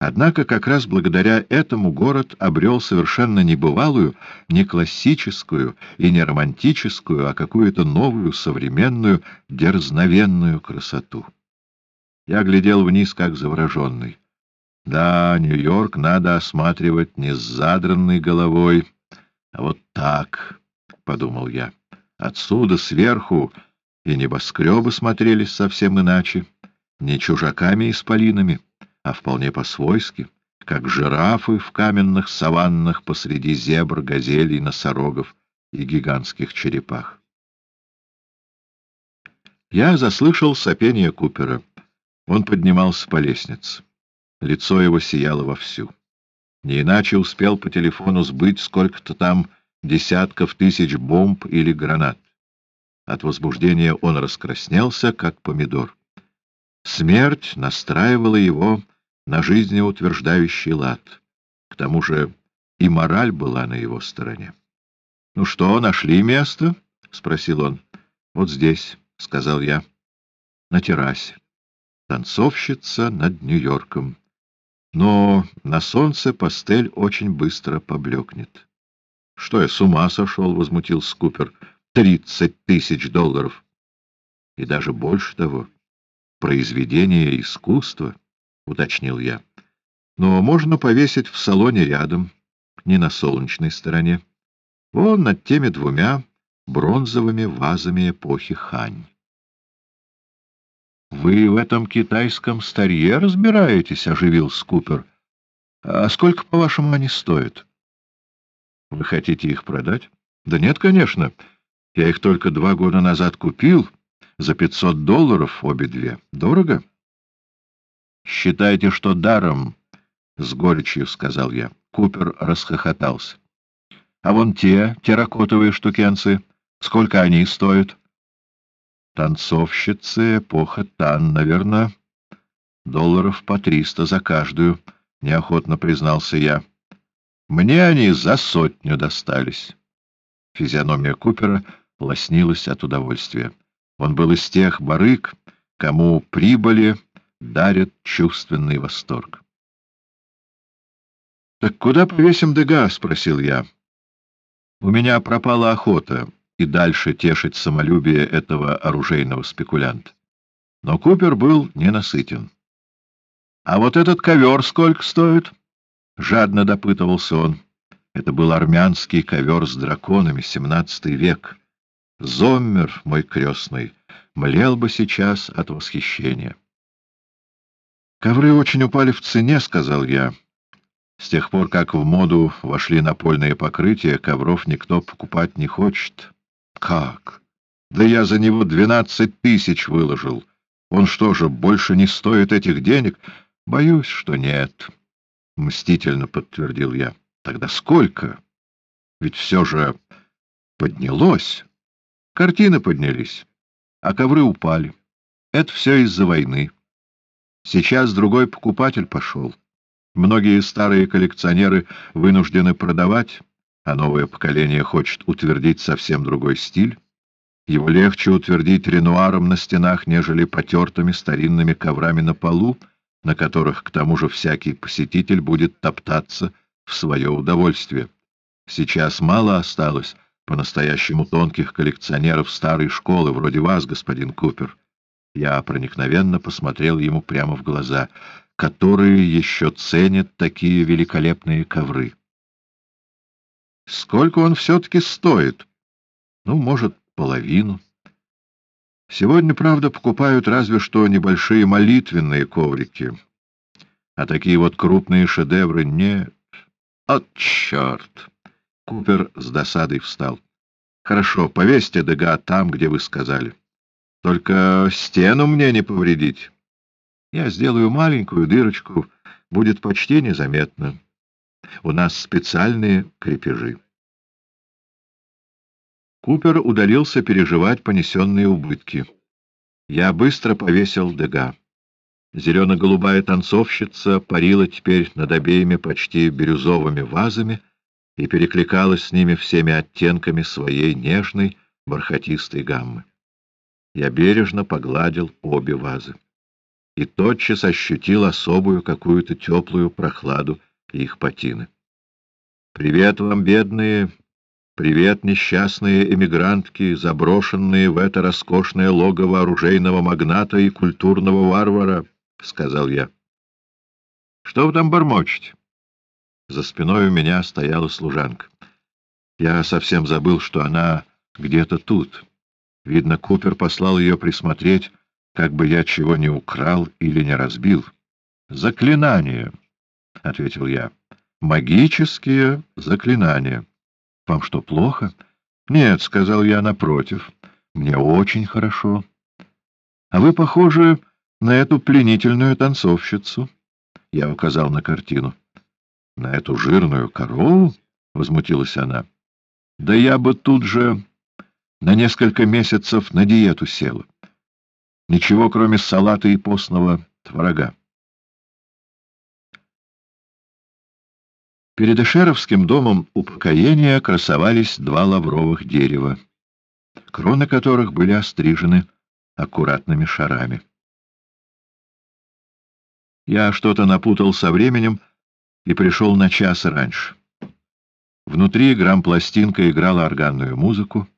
Однако как раз благодаря этому город обрел совершенно небывалую, не классическую и не романтическую, а какую-то новую, современную, дерзновенную красоту. Я глядел вниз, как завороженный. Да, Нью-Йорк надо осматривать не с задранной головой, а вот так, — подумал я. Отсюда, сверху, и небоскребы смотрелись совсем иначе, не чужаками-исполинами а вполне по-свойски, как жирафы в каменных саваннах посреди зебр, газелей, носорогов и гигантских черепах. Я заслышал сопение Купера. Он поднимался по лестнице. Лицо его сияло вовсю. Не иначе успел по телефону сбыть сколько-то там десятков тысяч бомб или гранат. От возбуждения он раскраснелся, как помидор. Смерть настраивала его на жизнеутверждающий лад. К тому же и мораль была на его стороне. — Ну что, нашли место? — спросил он. — Вот здесь, — сказал я, — на террасе. Танцовщица над Нью-Йорком. Но на солнце пастель очень быстро поблекнет. — Что я с ума сошел? — возмутился Купер. — Тридцать тысяч долларов. И даже больше того. Произведение искусства —— уточнил я. — Но можно повесить в салоне рядом, не на солнечной стороне. Вон над теми двумя бронзовыми вазами эпохи Хань. — Вы в этом китайском старье разбираетесь? — оживил Скупер. — А сколько, по-вашему, они стоят? — Вы хотите их продать? — Да нет, конечно. Я их только два года назад купил за пятьсот долларов обе две. Дорого? — Считайте, что даром, — с горечью сказал я. Купер расхохотался. — А вон те терракотовые штукенцы, сколько они стоят? — Танцовщицы эпоха Тан, наверное, долларов по триста за каждую, — неохотно признался я. Мне они за сотню достались. Физиономия Купера лоснилась от удовольствия. Он был из тех барыг, кому прибыли дарят чувственный восторг. — Так куда повесим Дега? — спросил я. У меня пропала охота и дальше тешить самолюбие этого оружейного спекулянта. Но Купер был ненасытен. — А вот этот ковер сколько стоит? — жадно допытывался он. Это был армянский ковер с драконами, семнадцатый век. Зоммер, мой крестный, млел бы сейчас от восхищения. «Ковры очень упали в цене», — сказал я. «С тех пор, как в моду вошли напольные покрытия, ковров никто покупать не хочет». «Как? Да я за него двенадцать тысяч выложил. Он что же, больше не стоит этих денег?» «Боюсь, что нет», — мстительно подтвердил я. «Тогда сколько? Ведь все же поднялось. Картины поднялись, а ковры упали. Это все из-за войны». Сейчас другой покупатель пошел. Многие старые коллекционеры вынуждены продавать, а новое поколение хочет утвердить совсем другой стиль. Его легче утвердить ренуаром на стенах, нежели потертыми старинными коврами на полу, на которых, к тому же, всякий посетитель будет топтаться в свое удовольствие. Сейчас мало осталось по-настоящему тонких коллекционеров старой школы, вроде вас, господин Купер. Я проникновенно посмотрел ему прямо в глаза, которые еще ценят такие великолепные ковры. Сколько он все-таки стоит? Ну, может, половину. Сегодня, правда, покупают разве что небольшие молитвенные коврики. А такие вот крупные шедевры нет. От черт! Купер с досадой встал. Хорошо, повесьте Дега там, где вы сказали. Только стену мне не повредить. Я сделаю маленькую дырочку, будет почти незаметно. У нас специальные крепежи. Купер удалился переживать понесенные убытки. Я быстро повесил дега. Зелено-голубая танцовщица парила теперь над обеими почти бирюзовыми вазами и перекликалась с ними всеми оттенками своей нежной бархатистой гаммы. Я бережно погладил обе вазы. и тотчас ощутил особую какую-то теплую прохладу их патины. «Привет вам, бедные! Привет, несчастные эмигрантки, заброшенные в это роскошное логово оружейного магната и культурного варвара!» — сказал я. «Что вы там бормочете?» За спиной у меня стояла служанка. Я совсем забыл, что она где-то тут. Видно, Купер послал ее присмотреть, как бы я чего не украл или не разбил. «Заклинание», — ответил я. «Магические заклинания». «Вам что, плохо?» «Нет», — сказал я, — «напротив. Мне очень хорошо. А вы похожи на эту пленительную танцовщицу». Я указал на картину. «На эту жирную корову?» — возмутилась она. «Да я бы тут же на несколько месяцев на диету села. Ничего, кроме салата и постного творога. Перед Эшеровским домом упокоения красовались два лавровых дерева, кроны которых были острижены аккуратными шарами. Я что-то напутал со временем и пришел на час раньше. Внутри грамм-пластинка играла органную музыку,